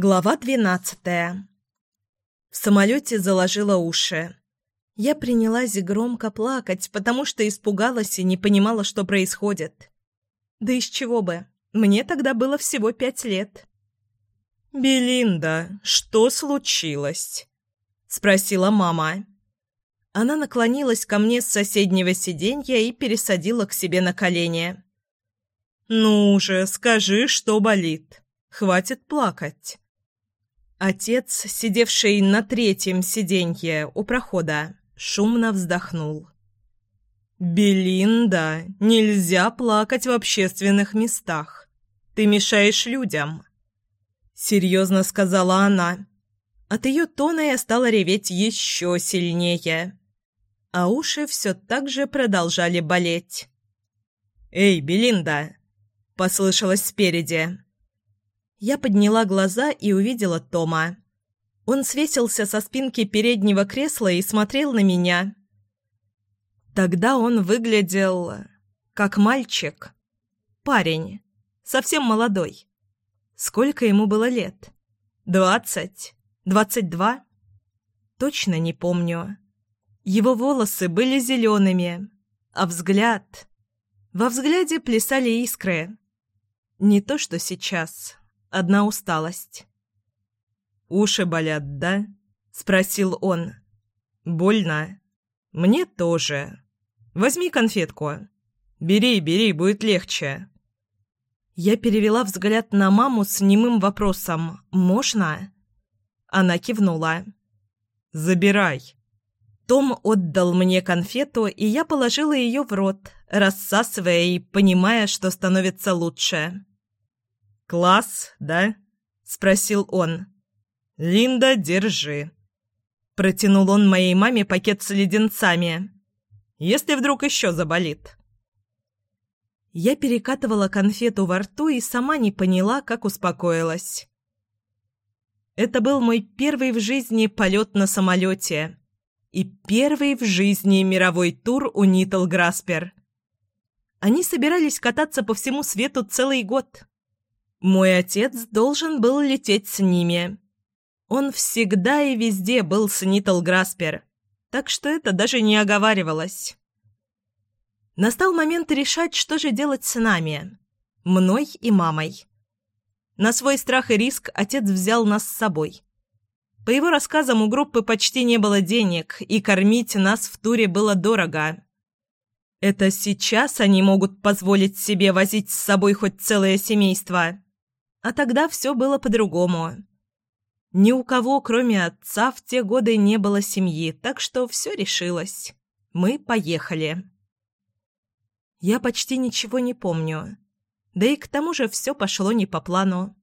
Глава двенадцатая. В самолете заложила уши. Я принялась громко плакать, потому что испугалась и не понимала, что происходит. Да из чего бы? Мне тогда было всего пять лет. «Белинда, что случилось?» — спросила мама. Она наклонилась ко мне с соседнего сиденья и пересадила к себе на колени. «Ну же, скажи, что болит. Хватит плакать». Отец, сидевший на третьем сиденье у прохода, шумно вздохнул. «Белинда, нельзя плакать в общественных местах. Ты мешаешь людям», — серьезно сказала она. От ее тона я стала реветь еще сильнее, а уши все так же продолжали болеть. «Эй, Белинда!» — послышалось спереди. Я подняла глаза и увидела Тома. Он свесился со спинки переднего кресла и смотрел на меня. Тогда он выглядел как мальчик. Парень. Совсем молодой. Сколько ему было лет? Двадцать? Двадцать два? Точно не помню. Его волосы были зелеными, а взгляд... Во взгляде плясали искры. Не то, что сейчас одна усталость. «Уши болят, да?» — спросил он. «Больно?» «Мне тоже. Возьми конфетку. Бери, бери, будет легче». Я перевела взгляд на маму с немым вопросом «Можно?». Она кивнула. «Забирай». Том отдал мне конфету, и я положила ее в рот, рассасывая и понимая, что становится лучше. «Класс, да?» — спросил он. «Линда, держи». Протянул он моей маме пакет с леденцами. «Если вдруг еще заболит». Я перекатывала конфету во рту и сама не поняла, как успокоилась. Это был мой первый в жизни полет на самолете и первый в жизни мировой тур у Нитл Граспер. Они собирались кататься по всему свету целый год. Мой отец должен был лететь с ними. Он всегда и везде был с Нитл Граспер, так что это даже не оговаривалось. Настал момент решать, что же делать с нами, мной и мамой. На свой страх и риск отец взял нас с собой. По его рассказам, у группы почти не было денег, и кормить нас в туре было дорого. Это сейчас они могут позволить себе возить с собой хоть целое семейство. А тогда все было по-другому. Ни у кого, кроме отца, в те годы не было семьи, так что все решилось. Мы поехали. Я почти ничего не помню. Да и к тому же все пошло не по плану.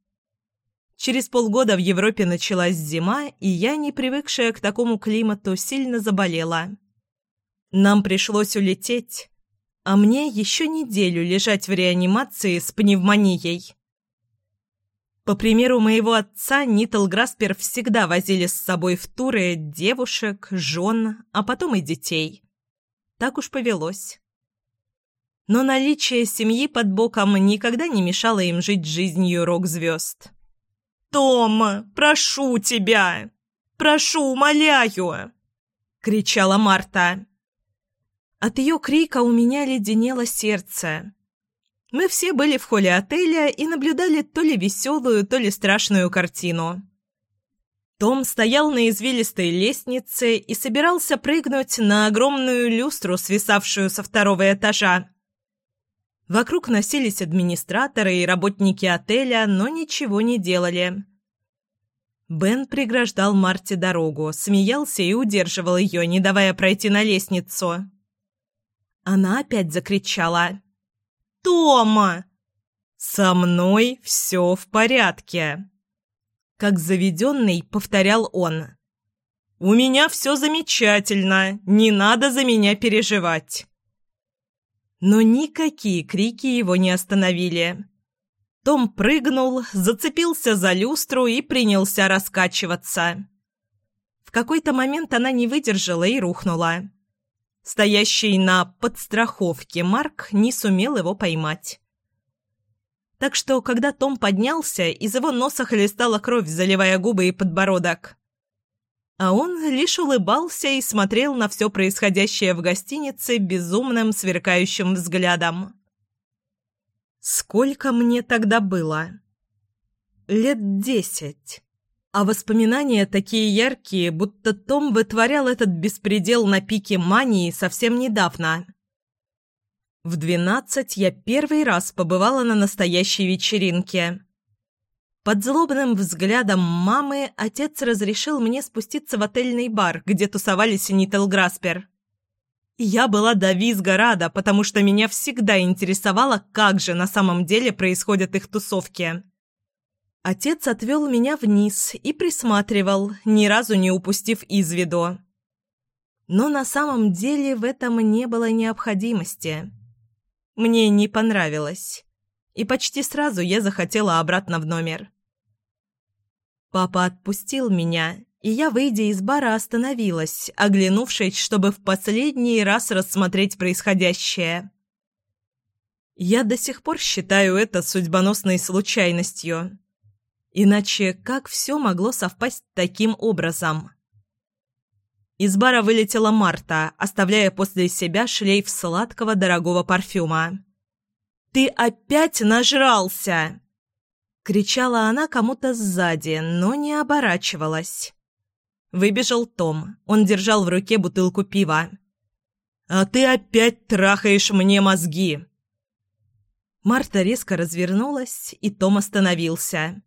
Через полгода в Европе началась зима, и я, не привыкшая к такому климату, сильно заболела. Нам пришлось улететь, а мне еще неделю лежать в реанимации с пневмонией. По примеру моего отца, Нитл Граспер всегда возили с собой в туры девушек, жен, а потом и детей. Так уж повелось. Но наличие семьи под боком никогда не мешало им жить жизнью рок-звезд. «Том, прошу тебя! Прошу, умоляю!» — кричала Марта. От ее крика у меня леденело сердце. Мы все были в холле отеля и наблюдали то ли веселую, то ли страшную картину. Том стоял на извилистой лестнице и собирался прыгнуть на огромную люстру, свисавшую со второго этажа. Вокруг носились администраторы и работники отеля, но ничего не делали. Бен преграждал Марте дорогу, смеялся и удерживал ее, не давая пройти на лестницу. Она опять закричала. Тома!» «Со мной все в порядке!» Как заведенный, повторял он. «У меня все замечательно, не надо за меня переживать!» Но никакие крики его не остановили. Том прыгнул, зацепился за люстру и принялся раскачиваться. В какой-то момент она не выдержала и рухнула. Стоящий на подстраховке Марк не сумел его поймать. Так что, когда Том поднялся, из его носа хлестала кровь, заливая губы и подбородок. А он лишь улыбался и смотрел на все происходящее в гостинице безумным сверкающим взглядом. Сколько мне тогда было? Лет десять. А воспоминания такие яркие, будто Том вытворял этот беспредел на пике мании совсем недавно. В двенадцать я первый раз побывала на настоящей вечеринке. Под злобным взглядом мамы отец разрешил мне спуститься в отельный бар, где тусовались Нитл Граспер. Я была до визга рада, потому что меня всегда интересовало, как же на самом деле происходят их тусовки. Отец отвел меня вниз и присматривал, ни разу не упустив из виду. Но на самом деле в этом не было необходимости. Мне не понравилось. И почти сразу я захотела обратно в номер. Папа отпустил меня, и я, выйдя из бара, остановилась, оглянувшись, чтобы в последний раз рассмотреть происходящее. Я до сих пор считаю это судьбоносной случайностью. Иначе как все могло совпасть таким образом? Из бара вылетела Марта, оставляя после себя шлейф сладкого дорогого парфюма. «Ты опять нажрался!» Кричала она кому-то сзади, но не оборачивалась. Выбежал Том. Он держал в руке бутылку пива. «А ты опять трахаешь мне мозги!» Марта резко развернулась, и Том остановился.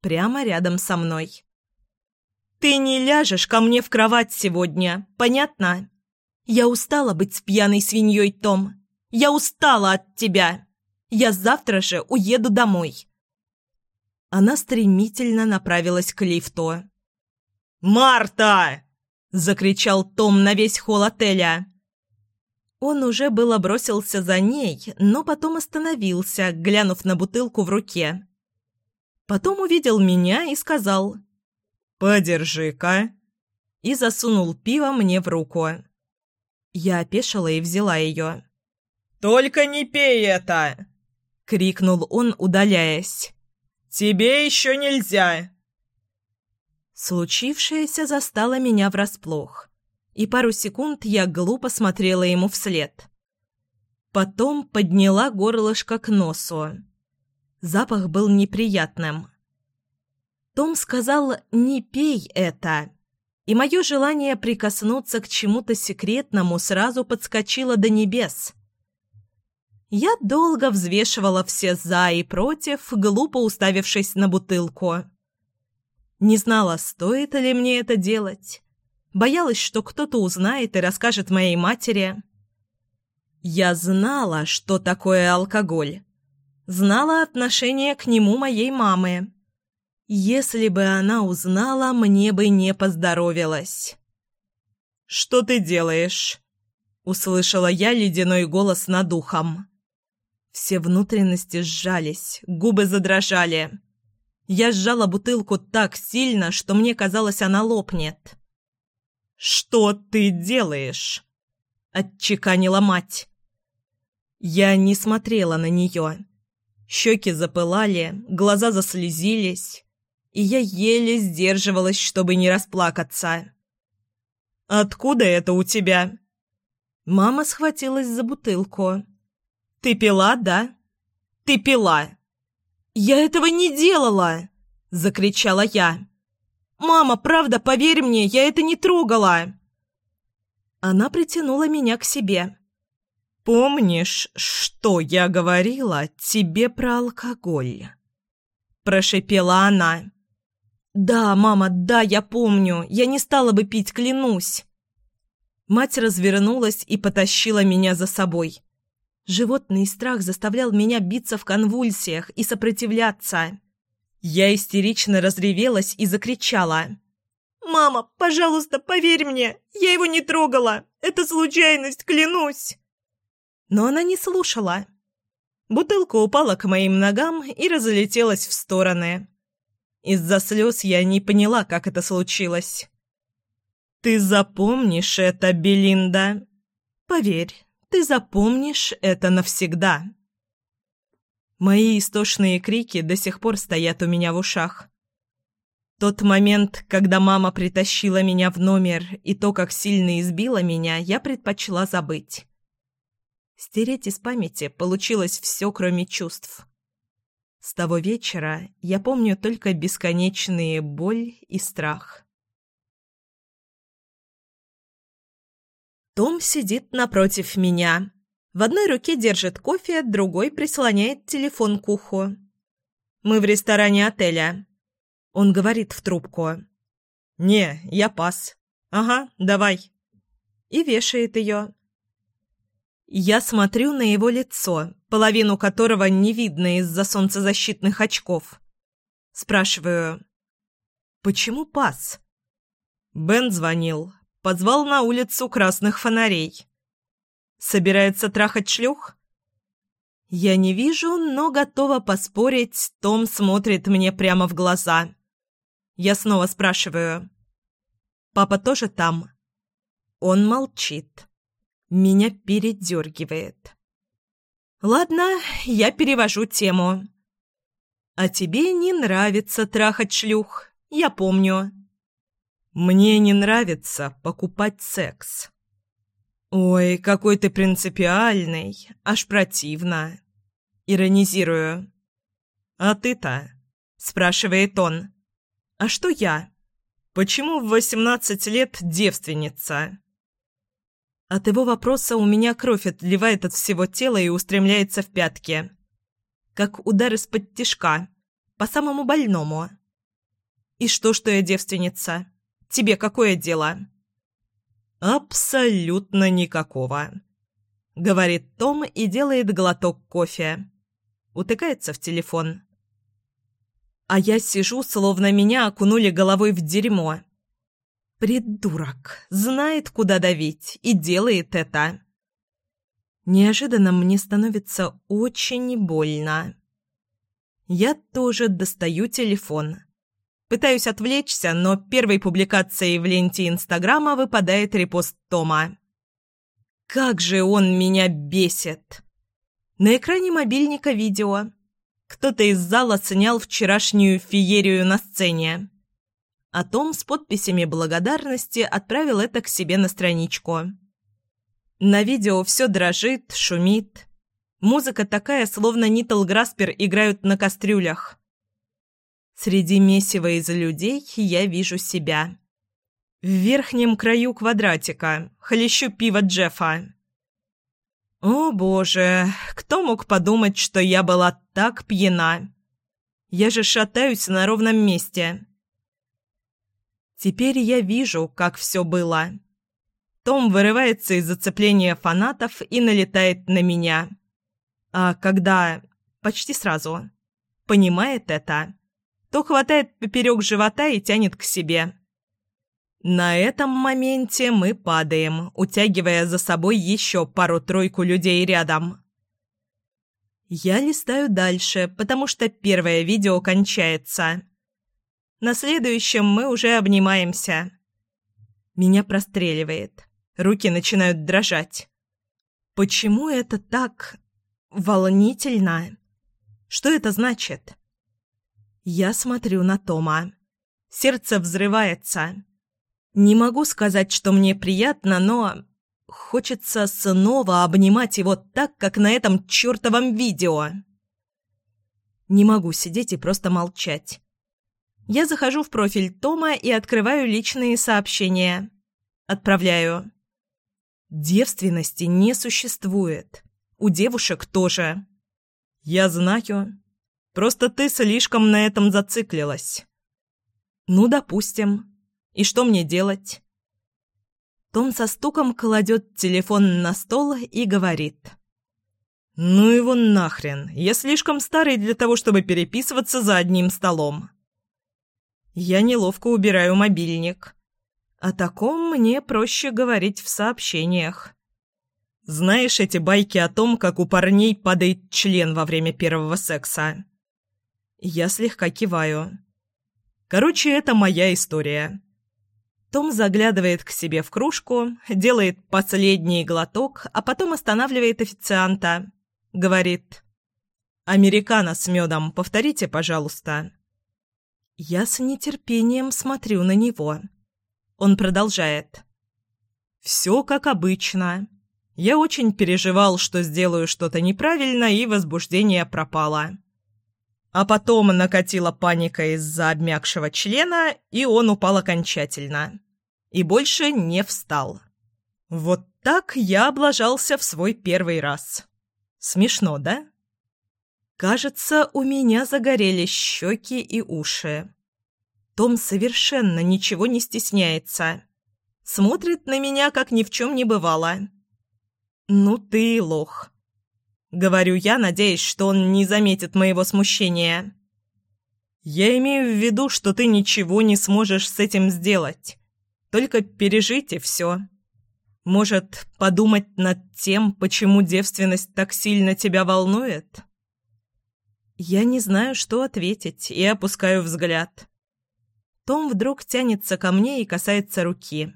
Прямо рядом со мной. «Ты не ляжешь ко мне в кровать сегодня, понятно? Я устала быть пьяной свиньей, Том. Я устала от тебя. Я завтра же уеду домой. Она стремительно направилась к лифту. «Марта!» – закричал Том на весь холл отеля. Он уже было бросился за ней, но потом остановился, глянув на бутылку в руке. Потом увидел меня и сказал «Подержи-ка» и засунул пиво мне в руку. Я опешила и взяла ее. «Только не пей это!» — крикнул он, удаляясь. «Тебе еще нельзя!» Случившееся застало меня врасплох, и пару секунд я глупо смотрела ему вслед. Потом подняла горлышко к носу. Запах был неприятным. Том сказал «не пей это», и мое желание прикоснуться к чему-то секретному сразу подскочило до небес. Я долго взвешивала все «за» и «против», глупо уставившись на бутылку. Не знала, стоит ли мне это делать. Боялась, что кто-то узнает и расскажет моей матери. Я знала, что такое алкоголь. Знала отношение к нему моей мамы. Если бы она узнала, мне бы не поздоровилось. «Что ты делаешь?» — услышала я ледяной голос над ухом. Все внутренности сжались, губы задрожали. Я сжала бутылку так сильно, что мне казалось, она лопнет. «Что ты делаешь?» — отчеканила мать. Я не смотрела на нее. Щеки запылали, глаза заслезились, и я еле сдерживалась, чтобы не расплакаться. «Откуда это у тебя?» Мама схватилась за бутылку. «Ты пила, да? Ты пила!» «Я этого не делала!» — закричала я. «Мама, правда, поверь мне, я это не трогала!» Она притянула меня к себе. «Помнишь, что я говорила тебе про алкоголь?» Прошипела она. «Да, мама, да, я помню. Я не стала бы пить, клянусь». Мать развернулась и потащила меня за собой. Животный страх заставлял меня биться в конвульсиях и сопротивляться. Я истерично разревелась и закричала. «Мама, пожалуйста, поверь мне, я его не трогала. Это случайность, клянусь!» Но она не слушала. Бутылка упала к моим ногам и разлетелась в стороны. Из-за слез я не поняла, как это случилось. «Ты запомнишь это, Белинда. Поверь, ты запомнишь это навсегда. Мои истошные крики до сих пор стоят у меня в ушах. Тот момент, когда мама притащила меня в номер, и то, как сильно избила меня, я предпочла забыть. Стереть из памяти получилось все, кроме чувств. С того вечера я помню только бесконечные боль и страх. Том сидит напротив меня. В одной руке держит кофе, другой прислоняет телефон к уху. Мы в ресторане отеля. Он говорит в трубку. «Не, я пас. Ага, давай». И вешает ее. Я смотрю на его лицо, половину которого не видно из-за солнцезащитных очков. Спрашиваю, «Почему пас?» Бен звонил, позвал на улицу красных фонарей. «Собирается трахать шлюх?» Я не вижу, но готова поспорить, Том смотрит мне прямо в глаза. Я снова спрашиваю. «Папа тоже там?» Он молчит. Меня передергивает. «Ладно, я перевожу тему. А тебе не нравится трахать шлюх, я помню». «Мне не нравится покупать секс». «Ой, какой ты принципиальный, аж противно». Иронизирую. «А ты-то?» – спрашивает он. «А что я? Почему в восемнадцать лет девственница?» От его вопроса у меня кровь отливает от всего тела и устремляется в пятки. Как удар из-под тишка. По самому больному. «И что, что я девственница? Тебе какое дело?» «Абсолютно никакого», — говорит Том и делает глоток кофе. Утыкается в телефон. А я сижу, словно меня окунули головой в дерьмо. Придурок. Знает, куда давить, и делает это. Неожиданно мне становится очень больно. Я тоже достаю телефон. Пытаюсь отвлечься, но первой публикацией в ленте Инстаграма выпадает репост Тома. Как же он меня бесит! На экране мобильника видео. Кто-то из зала снял вчерашнюю феерию на сцене а Том с подписями благодарности отправил это к себе на страничку. На видео все дрожит, шумит. Музыка такая, словно Нитл Граспер играют на кастрюлях. Среди месива из людей я вижу себя. В верхнем краю квадратика хлещу пиво Джеффа. О боже, кто мог подумать, что я была так пьяна? Я же шатаюсь на ровном месте. Теперь я вижу, как все было. Том вырывается из зацепления фанатов и налетает на меня. А когда... почти сразу... понимает это, то хватает поперек живота и тянет к себе. На этом моменте мы падаем, утягивая за собой еще пару-тройку людей рядом. Я листаю дальше, потому что первое видео кончается. На следующем мы уже обнимаемся. Меня простреливает. Руки начинают дрожать. Почему это так волнительно? Что это значит? Я смотрю на Тома. Сердце взрывается. Не могу сказать, что мне приятно, но хочется снова обнимать его так, как на этом чертовом видео. Не могу сидеть и просто молчать. Я захожу в профиль Тома и открываю личные сообщения. Отправляю. Девственности не существует. У девушек тоже. Я знаю. Просто ты слишком на этом зациклилась. Ну, допустим. И что мне делать? Том со стуком кладет телефон на стол и говорит. «Ну его нахрен. Я слишком старый для того, чтобы переписываться за одним столом. Я неловко убираю мобильник. О таком мне проще говорить в сообщениях. Знаешь эти байки о том, как у парней падает член во время первого секса? Я слегка киваю. Короче, это моя история. Том заглядывает к себе в кружку, делает последний глоток, а потом останавливает официанта. Говорит «Американо с медом, повторите, пожалуйста». Я с нетерпением смотрю на него. Он продолжает. «Все как обычно. Я очень переживал, что сделаю что-то неправильно, и возбуждение пропало. А потом накатила паника из-за обмякшего члена, и он упал окончательно. И больше не встал. Вот так я облажался в свой первый раз. Смешно, да? Кажется, у меня загорелись щеки и уши. Том совершенно ничего не стесняется. Смотрит на меня, как ни в чем не бывало. «Ну ты лох», — говорю я, надеясь, что он не заметит моего смущения. «Я имею в виду, что ты ничего не сможешь с этим сделать. Только пережить все. Может, подумать над тем, почему девственность так сильно тебя волнует?» Я не знаю, что ответить, и опускаю взгляд. Том вдруг тянется ко мне и касается руки.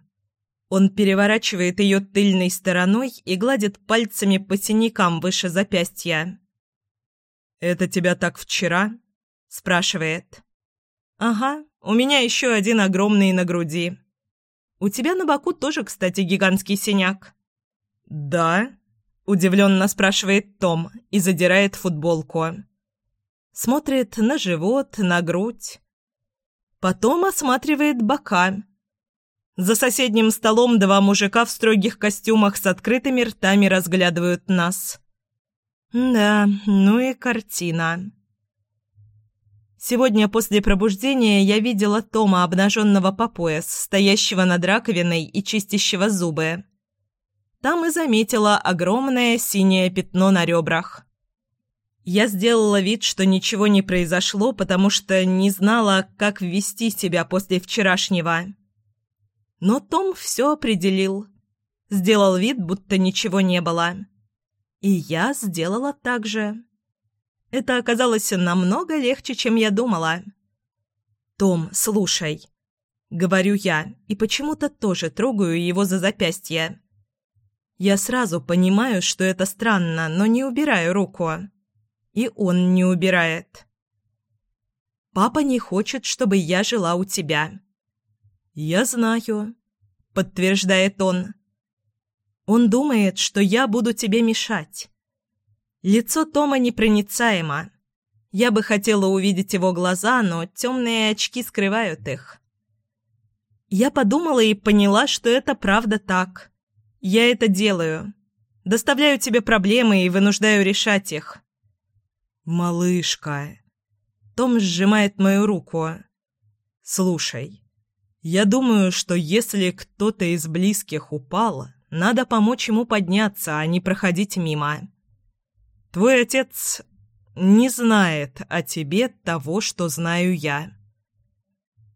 Он переворачивает ее тыльной стороной и гладит пальцами по синякам выше запястья. «Это тебя так вчера?» – спрашивает. «Ага, у меня еще один огромный на груди. У тебя на боку тоже, кстати, гигантский синяк». «Да?» – удивленно спрашивает Том и задирает футболку. Смотрит на живот, на грудь. Потом осматривает бока – за соседним столом два мужика в строгих костюмах с открытыми ртами разглядывают нас. Да, ну и картина. Сегодня после пробуждения я видела Тома, обнаженного по пояс, стоящего над раковиной и чистящего зубы. Там и заметила огромное синее пятно на ребрах. Я сделала вид, что ничего не произошло, потому что не знала, как вести себя после вчерашнего. Но Том все определил. Сделал вид, будто ничего не было. И я сделала так же. Это оказалось намного легче, чем я думала. «Том, слушай», — говорю я, и почему-то тоже трогаю его за запястье. Я сразу понимаю, что это странно, но не убираю руку. И он не убирает. «Папа не хочет, чтобы я жила у тебя. «Я знаю», — подтверждает он. «Он думает, что я буду тебе мешать». Лицо Тома непроницаемо. Я бы хотела увидеть его глаза, но темные очки скрывают их. Я подумала и поняла, что это правда так. Я это делаю. Доставляю тебе проблемы и вынуждаю решать их. «Малышка...» Том сжимает мою руку. «Слушай, я думаю, что если кто-то из близких упал, надо помочь ему подняться, а не проходить мимо. Твой отец не знает о тебе того, что знаю я.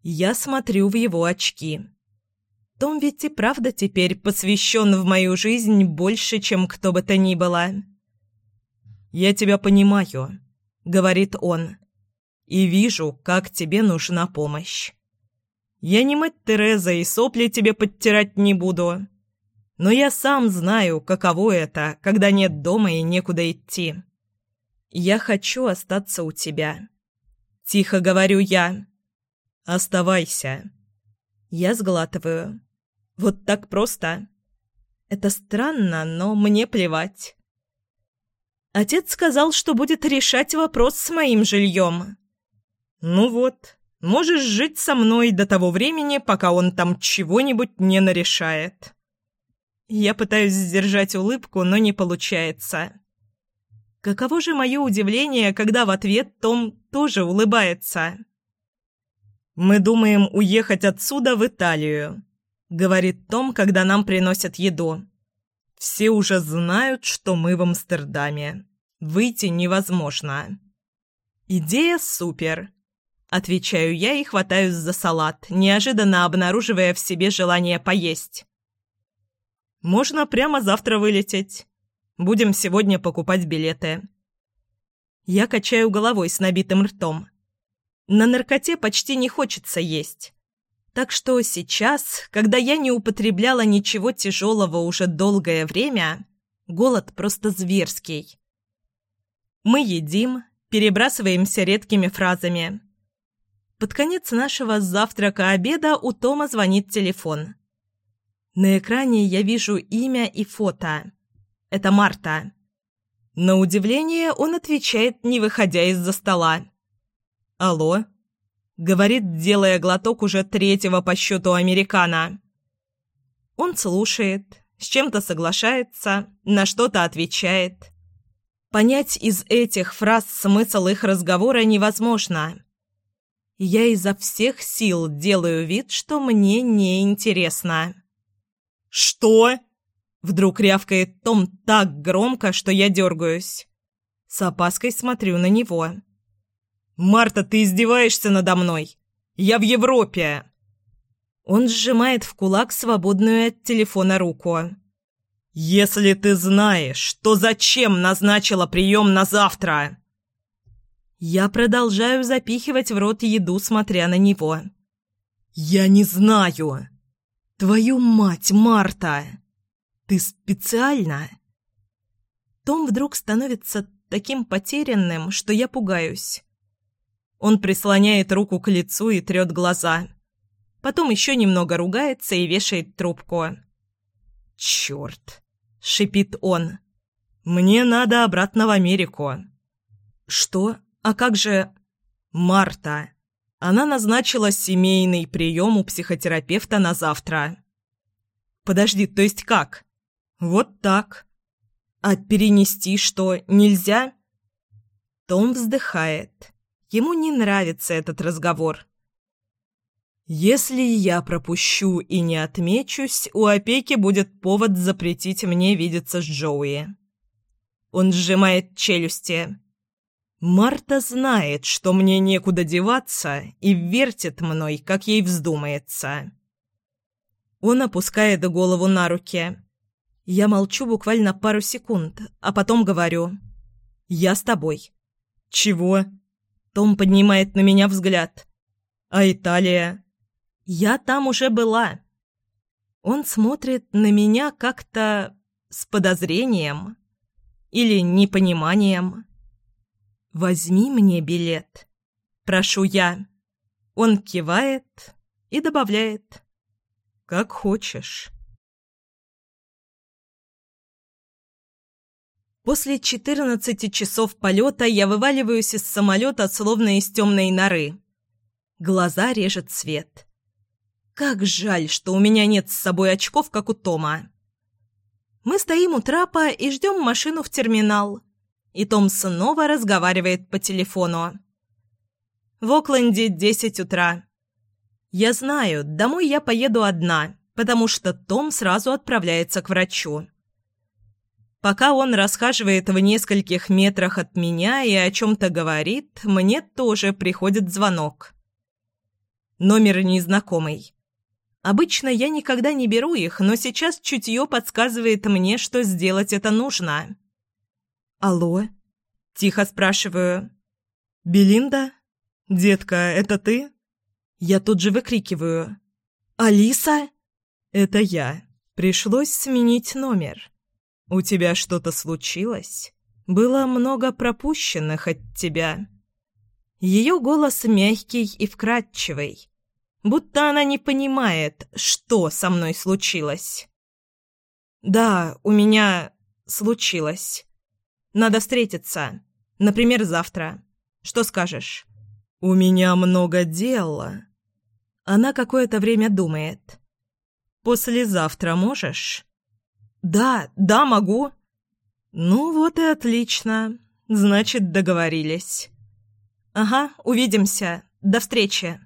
Я смотрю в его очки. Том ведь и правда теперь посвящен в мою жизнь больше, чем кто бы то ни было. «Я тебя понимаю», — говорит он, — «и вижу, как тебе нужна помощь. Я не мать Тереза и сопли тебе подтирать не буду. Но я сам знаю, каково это, когда нет дома и некуда идти. Я хочу остаться у тебя. Тихо говорю я. Оставайся. Я сглатываю. Вот так просто. Это странно, но мне плевать. Отец сказал, что будет решать вопрос с моим жильем. Ну вот, Можешь жить со мной до того времени, пока он там чего-нибудь не нарешает». Я пытаюсь сдержать улыбку, но не получается. Каково же мое удивление, когда в ответ Том тоже улыбается. «Мы думаем уехать отсюда в Италию», — говорит Том, когда нам приносят еду. «Все уже знают, что мы в Амстердаме. Выйти невозможно». «Идея супер», Отвечаю я и хватаюсь за салат, неожиданно обнаруживая в себе желание поесть. «Можно прямо завтра вылететь. Будем сегодня покупать билеты». Я качаю головой с набитым ртом. На наркоте почти не хочется есть. Так что сейчас, когда я не употребляла ничего тяжелого уже долгое время, голод просто зверский. Мы едим, перебрасываемся редкими фразами. Под конец нашего завтрака-обеда у Тома звонит телефон. На экране я вижу имя и фото. Это Марта. На удивление он отвечает, не выходя из-за стола. «Алло?» — говорит, делая глоток уже третьего по счету американо. Он слушает, с чем-то соглашается, на что-то отвечает. Понять из этих фраз смысл их разговора невозможно. Я изо всех сил делаю вид, что мне неинтересно. «Что?» Вдруг рявкает Том так громко, что я дергаюсь. С опаской смотрю на него. «Марта, ты издеваешься надо мной? Я в Европе!» Он сжимает в кулак свободную от телефона руку. «Если ты знаешь, то зачем назначила прием на завтра?» Я продолжаю запихивать в рот еду, смотря на него. «Я не знаю!» «Твою мать, Марта!» Ты специально?» Том вдруг становится таким потерянным, что я пугаюсь. Он прислоняет руку к лицу и трет глаза. Потом еще немного ругается и вешает трубку. «Черт!» — шипит он. «Мне надо обратно в Америку». «Что? А как же...» «Марта. Она назначила семейный прием у психотерапевта на завтра». «Подожди, то есть как?» «Вот так. А перенести что, нельзя?» Том вздыхает. Ему не нравится этот разговор. «Если я пропущу и не отмечусь, у опеки будет повод запретить мне видеться с Джоуи». Он сжимает челюсти. «Марта знает, что мне некуда деваться, и вертит мной, как ей вздумается». Он опускает голову на руки. Я молчу буквально пару секунд, а потом говорю. «Я с тобой». «Чего?» Том поднимает на меня взгляд. «А Италия?» «Я там уже была». Он смотрит на меня как-то с подозрением или непониманием. «Возьми мне билет», — прошу я. Он кивает и добавляет. «Как хочешь». После 14 часов полета я вываливаюсь из самолета, словно из темной норы. Глаза режет свет. Как жаль, что у меня нет с собой очков, как у Тома. Мы стоим у трапа и ждем машину в терминал. И Том снова разговаривает по телефону. В Окленде 10 утра. Я знаю, домой я поеду одна, потому что Том сразу отправляется к врачу. Пока он расхаживает в нескольких метрах от меня и о чем-то говорит, мне тоже приходит звонок. Номер незнакомый. Обычно я никогда не беру их, но сейчас чутье подсказывает мне, что сделать это нужно. «Алло?» – тихо спрашиваю. «Белинда? Детка, это ты?» Я тут же выкрикиваю. «Алиса?» «Это я. Пришлось сменить номер». «У тебя что-то случилось? Было много пропущенных от тебя». Ее голос мягкий и вкрадчивый, будто она не понимает, что со мной случилось. «Да, у меня случилось. Надо встретиться. Например, завтра. Что скажешь?» «У меня много дела». Она какое-то время думает. «Послезавтра можешь?» «Да, да, могу». «Ну вот и отлично. Значит, договорились». «Ага, увидимся. До встречи».